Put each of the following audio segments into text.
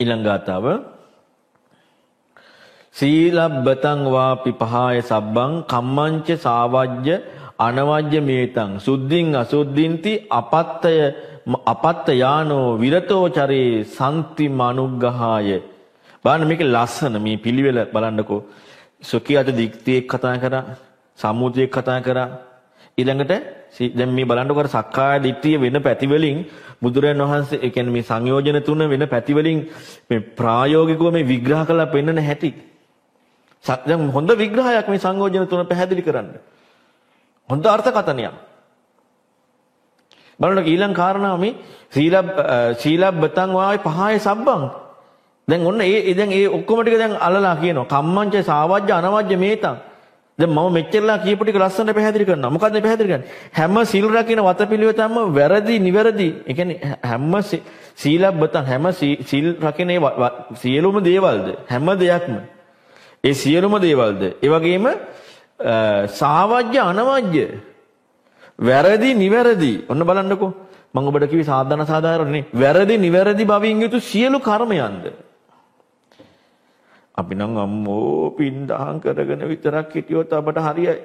ඊළඟ ගාතාව සීලබ්බතං වාපි පහාය සබ්බං කම්මංච සාවජ්‍ය අනවජ්‍ය මේතං. සුද්ධින් අසුද්ධින්ති අපත්තය අපත්ත යානෝ විරතෝ චරේ සම්ති මනුග්ගහාය බලන්න මේක ලස්සන මේ පිළිවෙල බලන්නකෝ. සොකියට දික්තියෙක් කතා කරා සම්මුතියෙක් කතා කරා. ඊළඟට දැන් මේ බලන්නකො අර සක්කාය දිට්ඨිය වෙන පැති වලින් බුදුරයන් වහන්සේ ඒ කියන්නේ මේ සංයෝජන තුන වෙන පැති වලින් මේ ප්‍රායෝගිකව මේ විග්‍රහ කරලා පෙන්වන හැටි. දැන් හොඳ විග්‍රහයක් මේ සංයෝජන තුන පැහැදිලි කරන්න. හොඳ අර්ථකථනයක්. බලන්න ඊළඟ කාරණාව මේ සීලබ් සීලබ්බතං වායි පහය සබ්බං. දැන් ඔන්න ඒ දැන් ඒ ඔක්කොම ටික දැන් අලලා කියනවා. කම්මංච සාවජ්‍ය අනවජ්‍ය මේතං. දැන් මම මෙච්චරලා කියපු ටික ලස්සනට පැහැදිලි කරනවා. මොකද්ද පැහැදිලි කරන්නේ? හැම සිල් රකින්න වතපිළිවෙතම වැරදි නිවැරදි. ඒ කියන්නේ හැම සීලබ්බතං හැම සිල් රකින්න සියලුම දේවල්ද? හැම දෙයක්ම. ඒ සියලුම දේවල්ද? ඒ වගේම සාවජ්‍ය අනවජ්‍ය. වැරදි නිවැරදි. ඔන්න බලන්නකෝ. මම ඔබට කිව්වේ සාධන සාධාරණනේ වැරදි නිවැරදි බවින් යුතු සියලු කර්මයන්ද? අපි නම් අම්මෝ පින් දහම් කරගෙන විතරක් හිටියොත් අපට හරියයි.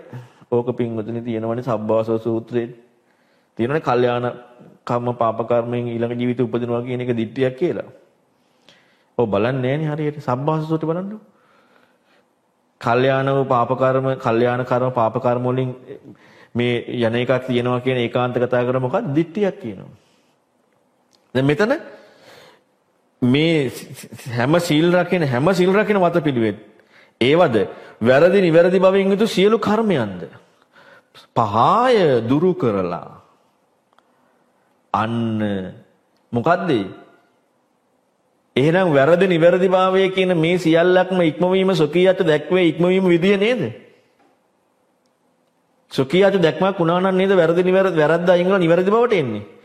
ඕක පින්වතුනි තියෙනවනේ සබ්බාසව සූත්‍රයේ. තියෙනවනේ කල්යාණ කම්ම පාප කර්මයෙන් ඊළඟ ජීවිතේ උපදිනවා කියන එක දිට්ඨියක් කියලා. ඔව් බලන්නේ නෑනේ හරියට සබ්බාසව සූත්‍රය බලන්න. කල්යාණ වූ පාප කර්ම, කල්යාණ කර්ම, පාප කර්ම වලින් මේ යන එකක් තියෙනවා කියන ඒකාන්ත කතා කර මොකක්ද? දිට්ඨියක් කියනවා. දැන් මෙතන මේ හැම සීල් රකින හැම සීල් රකින වතපිළිවෙත් ඒවද? වැරදි නිවැරදි බවින් යුතු සියලු කර්මයන්ද? පහය දුරු කරලා. අන්න මොකද්ද? එහෙනම් වැරදි නිවැරදි භාවය කියන මේ සියල්ලක්ම ඉක්මවීම සොකියට දැක්වේ ඉක්මවීම විදිය නේද? සොකියට දැක්මක් වුණා නම් නේද වැරදි නිවැරදි වැරද්ද අයින් කරලා නිවැරදි බවට එන්නේ?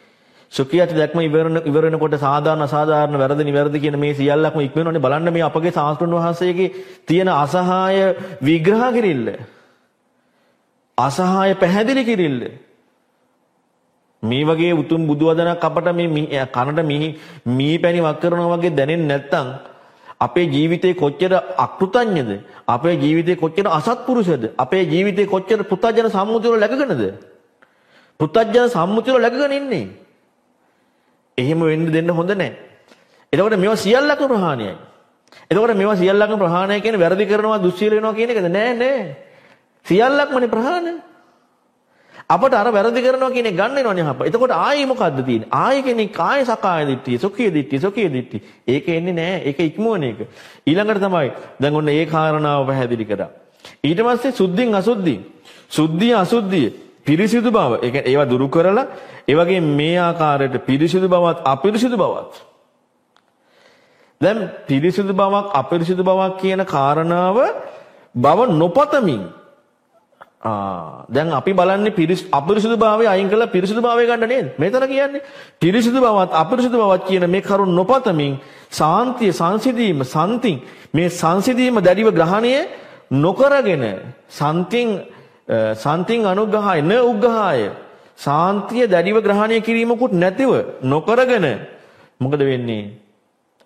සුඛියත් දැක්ම ඉවරන ඉවරනකොට සාධාරණ අසාධාරණ වැරදි නිවැරදි කියන මේ සියල්ලක්ම ඉක්ම වෙනවනේ බලන්න මේ අපගේ සාස්ත්‍රුන් වහන්සේගේ තියෙන අසහාය විග්‍රහ කිරිල්ල අසහාය පැහැදිලි කිරිල්ල මේ වගේ උතුම් බුදු වදනක් අපට මේ කනට මිහි මී පැණි වක් කරනවා වගේ දැනෙන්නේ නැත්නම් අපේ ජීවිතේ කොච්චර අකෘතඥද? අපේ ජීවිතේ කොච්චර අසත්පුරුෂද? අපේ ජීවිතේ කොච්චර පුතජන සම්මුතිය වල läගගෙනද පුතජන සම්මුතිය වල läගගෙන ඉන්නේ. එහෙම වෙන්න දෙන්න හොඳ නැහැ. එතකොට මේවා සියල්ලක්ම ප්‍රහාණයයි. එතකොට මේවා සියල්ලක්ම ප්‍රහාණය කියන්නේ වැරදි කරනවා දුස්සීල වෙනවා කියන එකද? නෑ නෑ. සියල්ලක්මනේ ප්‍රහාණය. අපට අර වැරදි කරනවා කියන එක ගන්න වෙනවනේ අප. එතකොට ආයේ මොකද්ද තියෙන්නේ? ආයේ කෙනෙක් ආයේ සකාය දිට්ඨිය, සොකිය දිට්ඨිය, සොකිය දිට්ඨිය. ඒක එන්නේ නෑ. ඒක ඉක්මවන එක. ඊළඟට තමයි දැන් ඔන්න ඒ කාරණාව පැහැදිලි කරා. ඊට පස්සේ සුද්ධින් අසුද්ධින්. සුද්ධිය අසුද්ධිය පිරිසිදු බව. ඒ කියන්නේ ඒවා දුරු කරලා ඒ වගේ මේ ආකාරයට පිරිසිදු බවත් අපිරිසිදු බවත් දැන් පිරිසිදු බවක් අපිරිසිදු බවක් කියන කාරණාව බව නොපතමින් ආ දැන් අපි බලන්නේ පිරිස් අපිරිසිදු භාවය අයින් කරලා පිරිසිදු භාවය ගන්න නේද? මෙතන කියන්නේ පිරිසිදු බවත් අපිරිසිදු බවත් කියන මේ කරුණ නොපතමින් සාන්තිය සංසිඳීම සම්තින් මේ සංසිඳීම දැඩිව ග්‍රහණය නොකරගෙන සම්තින් Uh, සම්තින් අනුග්‍රහය න උග්‍රහය සාන්තිය දැඩිව ග්‍රහණය කිරීමකුත් නැතිව නොකරගෙන මොකද වෙන්නේ?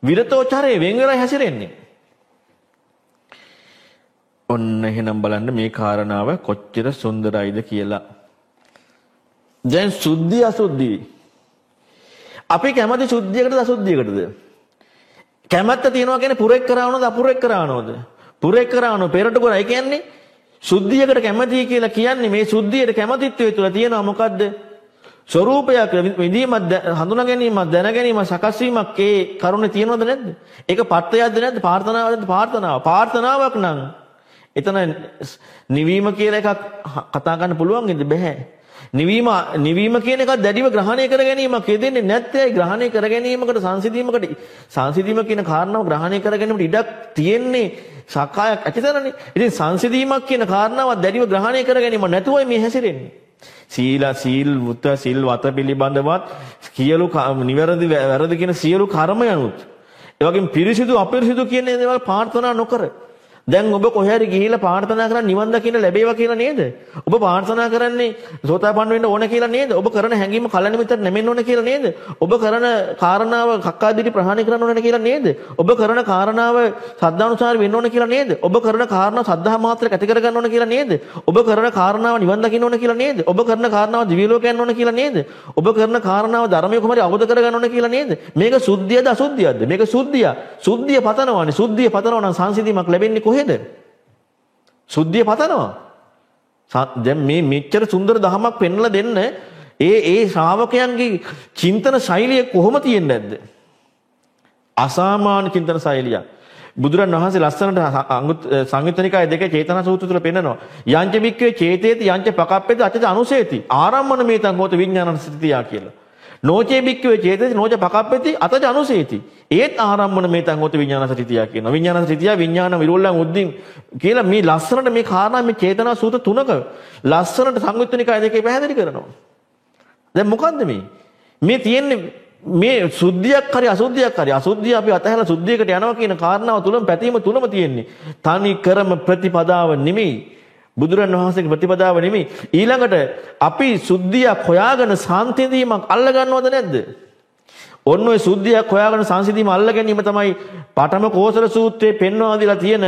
විරතෝචරයේ වෙන් වෙලා හැසිරෙන්නේ. ඔන්න එහෙනම් බලන්න මේ කාරණාව කොච්චර සුන්දරයිද කියලා. දැන් සුද්ධි අසුද්ධි. අපි කැමති සුද්ධියකටද අසුද්ධියකටද? කැමැත්ත තියනවා කියන්නේ පුරෙක් කරානවද අපුරෙක් කරානවද? පුරෙක් කරානව පෙරට කරා. ඒ කියන්නේ සුද්ධියකට කැමතියි කියලා කියන්නේ මේ සුද්ධියට කැමතිත්වය තුළ තියෙනවා මොකද්ද? ස්වરૂපයක් විදීමක් හඳුනා ගැනීමක් දැන ගැනීමක් සකස් වීමක් ඒ කරුණේ තියෙනවද නැද්ද? ඒක පත්‍යයක්ද නැද්ද? ප්‍රාර්ථනාවක්ද ප්‍රාර්ථනාව. ප්‍රාර්ථනාවක් නම් එතන නිවීම කියලා එකක් කතා කරන්න පුළුවන් ඉද බෑ. නිවීම නිවීම කියන එක දැඩිව ග්‍රහණය කර ගැනීමක් යෙදෙන්නේ නැත්තේ ග්‍රහණය කර ගැනීමකට සංසිඳීමකට සංසිඳීම කියන කාරණාව ග්‍රහණය කර ගැනීමට ඉඩක් තියෙන්නේ සක්කායක් ඇතිතරනේ. ඉතින් සංසිඳීමක් කියන කාරණාව දැඩිව ග්‍රහණය කර ගැනීම නැතුවයි මේ හැසිරෙන්නේ. සීල සීල් වුත සිල් වත පිළිබඳවත් සියලු නිවැරදි වැරදි කියන සියලු කර්මයන්ුත් ඒ වගේම පිරිසිදු අපිරිසිදු කියන දේවල් ප්‍රාර්ථනා නොකර දැන් ඔබ කොහේ හරි ගිහිල්ලා ප්‍රාර්ථනා කරන් නිවන් දකින්න ලැබේවා කියලා නේද? ඔබ ප්‍රාර්ථනා කරන්නේ සෝතාපන්න වෙන්න ඕන කියලා නේද? ඔබ කරන හැඟීම කලණ මිතර නැමෙන්න ඕන කියලා නේද? ඔබ කරන කාරණාව කක්කාදිටි ප්‍රහාණය කරන්න ඕන කියලා නේද? ඔබ කරන කාරණාව සද්ධානුසාර වෙන්න ඕන කියලා නේද? ඔබ කරන කාරණාව සද්ධා මාත්‍රයක් ඇති කරගන්න ඕන කියලා නේද? ඔබ කරන කාරණාව නිවන් දකින්න ඕන කියලා නේද? ඔබ කරන කාරණාව දිව්‍ය ලෝකයට යන්න ඕන කියලා නේද? ඔබ කරන කාරණාව ධර්මයේ කොහොමද අවබෝධ කරගන්න ඕන කියලා නේද? මේක සුද්ධියද අසුද්ධියද? මේක සුද්ධිය. සුද්ධිය පතනවානේ. සුද්ධිය පතනවා නම් සංසිඳීමක් ලැබෙන්නේ කොහෙද? සුද්ධිය පතනවා. දැන් මේ මෙච්චර සුන්දර දහමක් පෙන්ලා දෙන්න ඒ ඒ ශ්‍රාවකයන්ගේ චින්තන ශෛලිය කොහොම තියෙන්නේ නැද්ද? අසාමාන්‍ය චින්තන ශෛලියක්. බුදුරන් වහන්සේ ලස්සනට සංයුත්තනිකාය දෙකේ චේතනා සූත්‍ර තුල පෙන්නනවා. යංච බික්කේ චේතේති යංච පකප්පේති අචච අනුසේති. ආරම්මන මේතං හෝත විඥානන සිතියා කියලා. නෝචේ බික්කවේ චේතති නෝච පකප්පති අතජ අනුසේති. ඒත් ආරම්මන මේතං හොත විඥාන සතිතිය කියනවා. විඥාන සතිතිය විඥාන විරෝල්ලං උද්දීන් කියලා මේ ලස්සනට මේ කාරණා මේ චේතනා සූත තුනක ලස්සනට සංයුත්තනිකාය දෙකේ පැහැදිලි කරනවා. දැන් මොකද්ද මේ? මේ තියෙන්නේ මේ සුද්ධියක් හරි අසුද්ධියක් හරි අසුද්ධිය අපි අතහැරලා සුද්ධියකට යනවා කියන කාරණාව තුලම පැතීම තුනම තියෙන්නේ. තනි කරම ප්‍රතිපදාව නෙමෙයි. බුදුරන් වහන්සේගේ ප්‍රතිපදාව නෙමෙයි. ඊළඟට අපි සුද්ධියක් හොයාගෙන සාන්තිදීමක් අල්ල ගන්නවද නැද්ද? ඔන්න ඔය සුද්ධියක් හොයාගෙන සංසිඳීම අල්ල ගැනීම තමයි පඨම කෝසල සූත්‍රයේ පෙන්වා දීලා තියෙන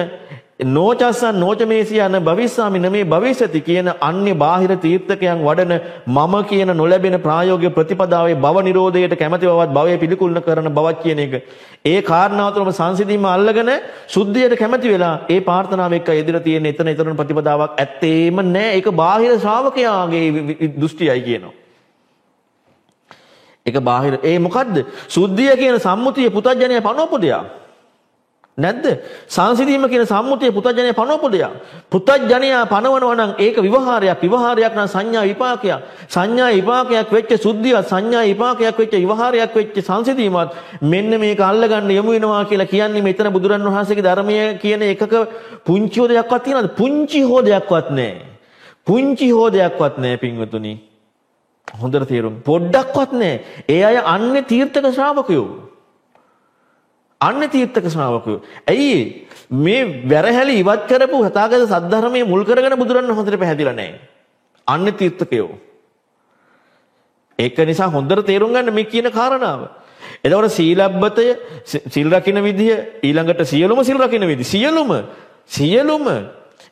නෝචස්සන් නෝචමේසියන භවිස්සාමි නමේ භවිෂති කියන අන්‍ය බාහිර තීර්ථකයන් වඩන මම කියන නොලැබෙන ප්‍රායෝගික ප්‍රතිපදාවේ භව නිරෝධයට කැමැති බවත් භවය පිළිකුල් කරන බවක් කියන එක. ඒ කාරණාව තුළම සංසිඳීම අල්ලගෙන සුද්ධියට කැමැති වෙලා ඒ ප්‍රාර්ථනාව එක්ක එදිර තියෙන එතන එතන ප්‍රතිපදාවක් ඇත්තේම නැහැ. ඒක බාහිර ශ්‍රාවකයාගේ දෘෂ්ටියයි කියනවා. ඒක බාහිර ඒ මොකද්ද? සුද්ධිය කියන සම්මුතිය පුතඥය පනෝපු දෙයක්. නැද්ද? සංසිඳීම කියන සම්මුතිය පුතඥය පනවපු දෙයක්. පුතඥයා පනවනවා නම් ඒක විවහාරයක්. විවහාරයක් නම් සංඥා විපාකයක්. සංඥා විපාකයක් වෙච්ච සුද්ධිය සංඥා විපාකයක් වෙච්ච විවහාරයක් වෙච්ච සංසිඳීමත් මෙන්න මේක අල්ලගන්න යමු වෙනවා කියලා කියන්නේ මෙතන බුදුරන් වහන්සේගේ ධර්මය කියන එකක පුංචි හොදයක්වත් තියනවද? පුංචි හොදයක්වත් නැහැ. පුංචි හොදයක්වත් නැහැ පින්වතුනි. හොඳට තේරුම් පොඩ්ඩක්වත් නැහැ. ඒ අය අන්නේ තීර්ථක ශ්‍රාවකයෝ. අන්න තීර්ථක ශ්‍රාවකයෝ. ඇයි මේ වැරහැලි ඉවත් කරපු හතාගත සද්ධර්මයේ මුල් කරගෙන බුදුරන් වහන්සේට පැහැදිලා නැහැ. අන්න තීර්ථකයෝ. ඒක නිසා හොඳට තේරුම් ගන්න මේ කියන කාරණාව. එතකොට සීලබ්බතය සිල් රකින්න විදිය ඊළඟට සියලුම සිල් රකින්න විදිය සියලුම සියලුම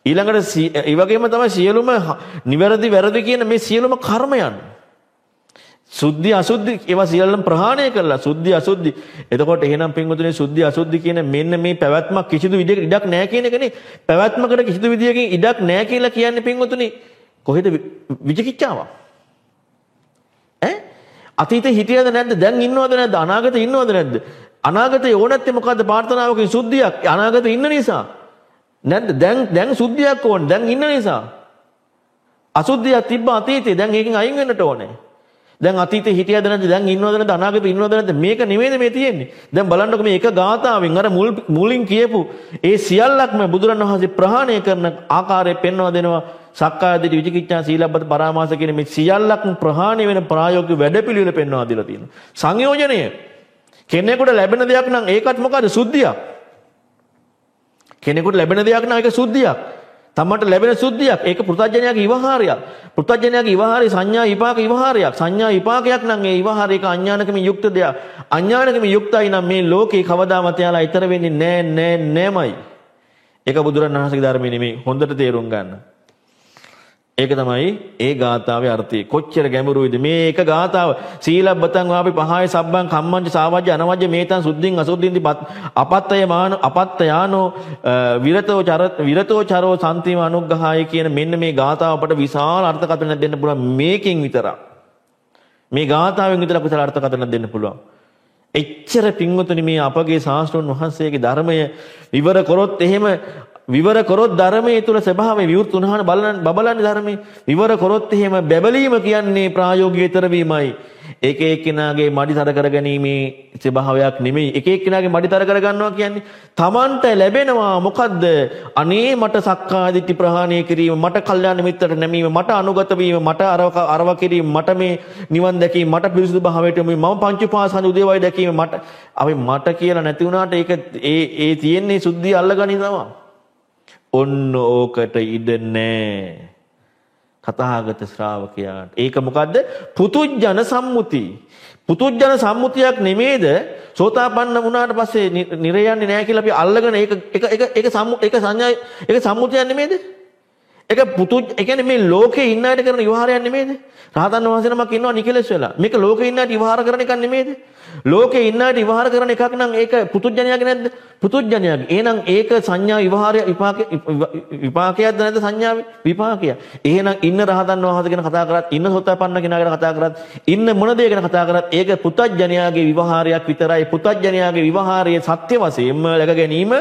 ඊළඟට ඒ වගේම තමයි සියලුම නිවැරදි වැරදි කියන මේ සියලුම කර්මයන් සුද්ධි අසුද්ධි ඒවා සියල්ලම ප්‍රහාණය කළා. සුද්ධි අසුද්ධි. එතකොට එහෙනම් පින්වතුනි සුද්ධි අසුද්ධි කියන මෙන්න මේ පැවැත්මක් කිසිදු විදිහකට ඉඩක් නැහැ කියන එකනේ. පැවැත්මකට කිසිදු විදිහකින් ඉඩක් නැහැ කියලා කියන්නේ පින්වතුනි කොහෙද විචිකිච්ඡාවක්? ඈ? අතීතේ හිටියද නැද්ද? දැන් ඉන්නවද නැද්ද? අනාගතේ ඉන්නවද නැද්ද? අනාගතේ ඕනැත්තේ මොකද්ද ප්‍රාර්ථනාවකින් සුද්ධියක්? අනාගතේ ඉන්න නිසා. නැද්ද? දැන් දැන් සුද්ධියක් ඕන. දැන් ඉන්න නිසා. අසුද්ධියක් තිබ්බ අතීතේ දැන් ඒකෙන් අයින් වෙන්නට ඕනේ. දැන් අතීතේ හිටියද නැද්ද? දැන් ඉන්නවද නැද්ද? අනාගතේ ඉන්නවද නැද්ද? මේක නෙමෙයිද මේ තියෙන්නේ? දැන් බලන්නකො මේ එක ගාතාවෙන් අර මුල් මුලින් කියපු ඒ සියල්ලක්ම බුදුරණවහන්සේ ප්‍රහාණය කරන ආකාරය පෙන්වා දෙනවා. සක්කාය දිට්ඨි විචිකිච්ඡා සීලබ්බත පරාමාස කියන මේ සියල්ලක්ම ප්‍රහාණය වෙන ප්‍රායෝගික වැඩපිළිවෙල පෙන්වා දීලා තියෙනවා. සංයෝජනය. කෙනෙකුට ලැබෙන දෙයක් නම් ඒකත් මොකද සුද්ධියක්. කෙනෙකුට ලැබෙන දෙයක් නම් ඒක සුද්ධියක්. තමන්ට ලැබෙන සුද්ධියක් ඒක පෘථජ්ජනයාගේ ඉවහාරයක්. පෘථජ්ජනයාගේ ඉවහාරය සංඥා විපාක ඉවහාරයක්. සංඥා විපාකයක් නම් ඒ ඉවහාරයක අඥානකමින් යුක්ත දෙයක්. අඥානකමින් යුක්තයි නම් මේ ලෝකේ කවදාවත් යාලා ඊතර වෙන්නේ නෑ නෑ නෑමයි. ඒක බුදුරණවහන්සේගේ ධර්මයේ නෙමෙයි හොඳට තේරුම් ගන්න. ඒක තමයි ඒ ගාථාවේ අර්ථය. කොච්චර ගැඹුරුයිද මේ එක ගාථාව. සීලබ්බතං වාපි පහය සබ්බං කම්මංච සාවජ්‍ය අනවජ්‍ය මේතං සුද්ධින් අසුද්ධින්ති අපත්තය මාන අපත්තයානෝ විරතෝ චර විරතෝ චරෝ සම්තිම අනුග්‍රහය කියන මෙන්න මේ ගාථාව අපට විශාල අර්ථකථනයක් දෙන්න පුළුවන් මේකෙන් විතරක්. මේ ගාථාවෙන් විතරක් විශාල අර්ථකථනයක් දෙන්න පුළුවන්. එච්චර පින්වතුනි මේ අපගේ ශාස්ත්‍රඥ වහන්සේගේ ධර්මය විවර කරොත් එහෙම විවර කරොත් ධර්මයේ තුල ස්වභාවය විවෘත වුණාම බලන්න බබලන්නේ ධර්මයේ විවර කරොත් එහෙම බැබලීම කියන්නේ ප්‍රායෝගිකතර වීමයි. ඒක එක්කෙනාගේ මඩිතර කරගැනීමේ ස්වභාවයක් නෙමෙයි. එක එක්කෙනාගේ මඩිතර කරගන්නවා කියන්නේ Tamanට ලැබෙනවා මොකද්ද? අනේ මට සක්කාය දිට්ඨි ප්‍රහාණය කිරීම මට කල්යාණ මිත්‍රට නැමීම මට අනුගත වීම මට අරව අරව කිරීම මට මේ නිවන් දැකීම මට පිරිසුදු භාවයට මම පංච උපාසන උදේවයි දැකීම මට අපි මට කියලා නැති වුණාට ඒක ඒ ඒ තියෙන්නේ සුද්ධිය අල්ලගනි තමයි. ඔන්න ඕකට ඉඩ නැහැ. තථාගත ශ්‍රාවකයාට. ඒක මොකද්ද? පුතුජන සම්මුති. පුතුජන සම්මුතියක් නෙමේද? සෝතාපන්න වුණාට පස්සේ නිරය යන්නේ නැහැ කියලා අපි අල්ලගෙන ඒක ඒක ඒක ඒක සම්මු ඒක සංඥා ඒක සම්මුතියක් නෙමේද? ඒක පුතු ඒ කියන්නේ මේ ලෝකේ ඉන්න අයට කරන විවහාරයක් නෙමේද? රහතන් වහන්සේ නමක් ඉන්නවා නිකලස් වෙලා. මේක ලෝකේ ඉන්න අයට විවහාර කරන එකක් නෙමේද? ලෝකේ ඉන්න අයට විවහාර කරන එකක් නම් ඒක පුතුජණයාගේ නැද්ද? පුතුජණයාගේ. එහෙනම් ඒක සංඥා විවහාරය විපාක විපාකයක්ද නැද්ද සංඥා විපාකය. එහෙනම් ඉන්න රහතන් වහන්සේ ගැන කතා කරත් ඉන්න සෝතාපන්න කෙනා ගැන කතා කරත් ඉන්න මොන දේ ගැන කතා කරත් ඒක පුතඥයාගේ විවහාරයක් විතරයි. පුතඥයාගේ විවහාරයේ සත්‍ය වශයෙන්ම läග ගැනීම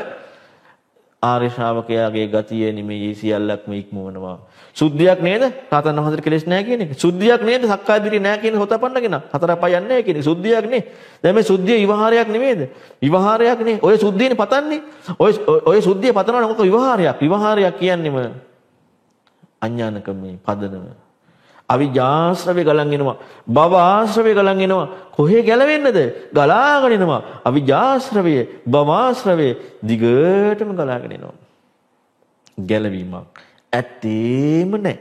ආර්ය ශ්‍රාවකයාගේ ගතිය නෙමෙයි සියල්ලක්ම ඉක්මවනවා. සුද්ධියක් නේද? රහතන් වහන්සේට කෙලෙස් නැහැ කියන එක. සුද්ධියක් නේද? සක්කාය දිටි නැහැ කියන හොතපන්න කෙනා. හතර පහ යන්නේ නැහැ කියන එක. සුද්ධියක් නේ. දැන් මේ සුද්ධිය විවහාරයක් නෙමෙයිද? විවහාරයක් නේ. ඔය සුද්ධියනේ පතන්නේ. ඔය ඔය සුද්ධිය පතනවා නම් මොකද විවහාරයක්? විවහාරයක් කියන්නේම අඥානකමේ පදනම. අවිජාශ්‍රවේ ගලන් එනවා. භව ආශ්‍රවේ ගලන් එනවා. කොහේ ගැලවෙන්නද? ගලාගෙන එනවා. අවිජාශ්‍රවය, භවආශ්‍රවය දිගටම ගලාගෙන එනවා. ගැලවීමක් ඇත්තේම නැහැ.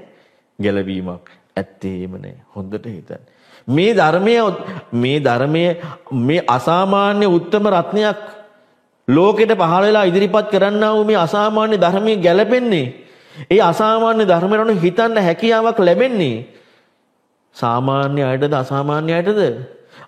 ගැලවීමක් ඇත්තේම නැහැ. හොඳට හිතන්න. මේ ධර්මය මේ ධර්මය මේ අසාමාන්‍ය උත්තම රත්නයක් ලෝකෙට පහළ වෙලා ඉදිරිපත් කරන්නා වූ මේ අසාමාන්‍ය ධර්මයේ ගැලපෙන්නේ ඒ අසාමාන්‍ය ධර්මයට හිතන්න හැකියාවක් ලැබෙන්නේ සාමාන්‍ය අයටද අසාමාන්‍ය අයටද?